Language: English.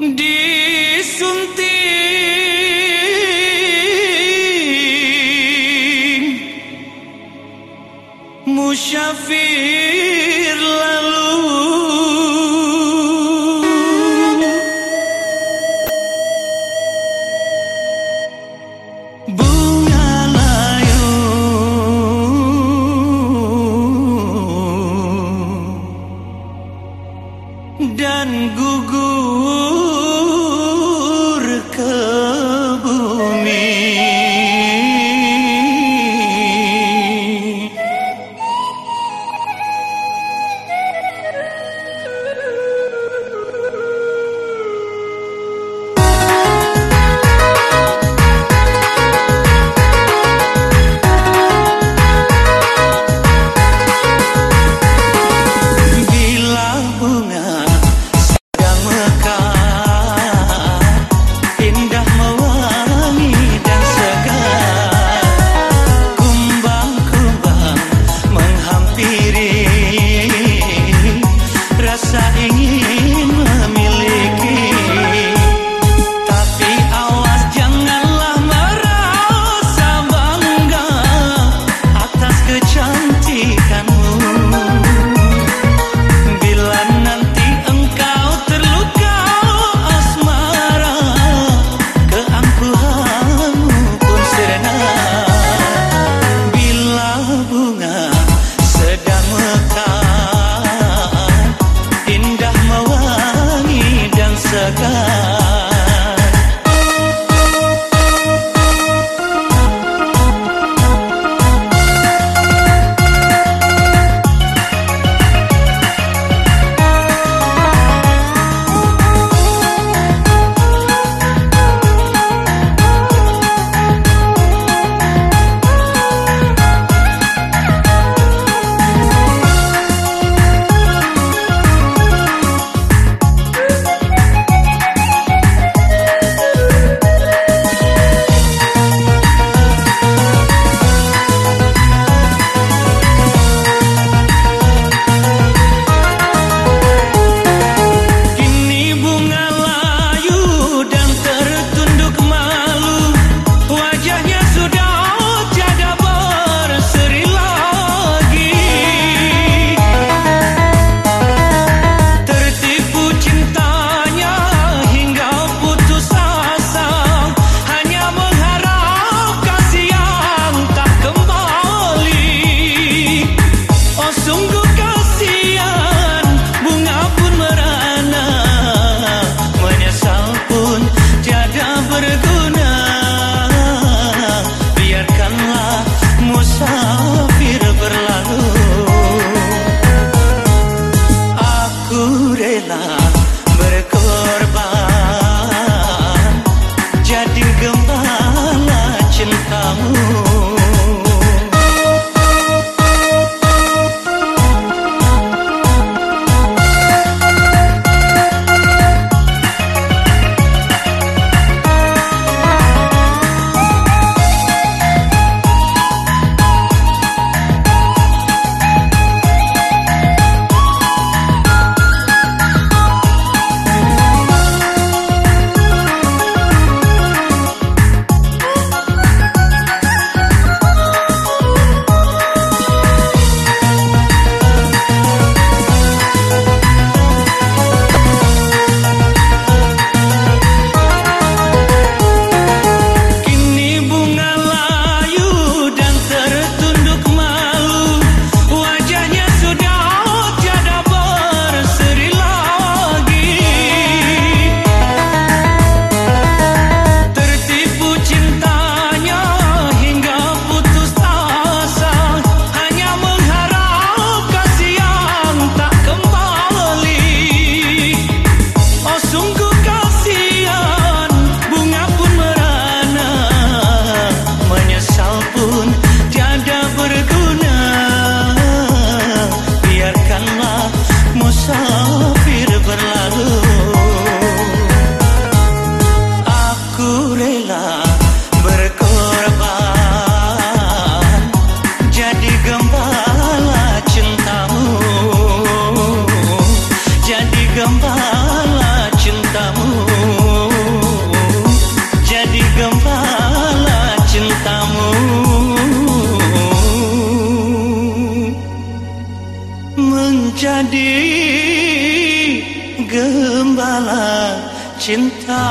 disunting musyafir cintamu jadi gembala cinta.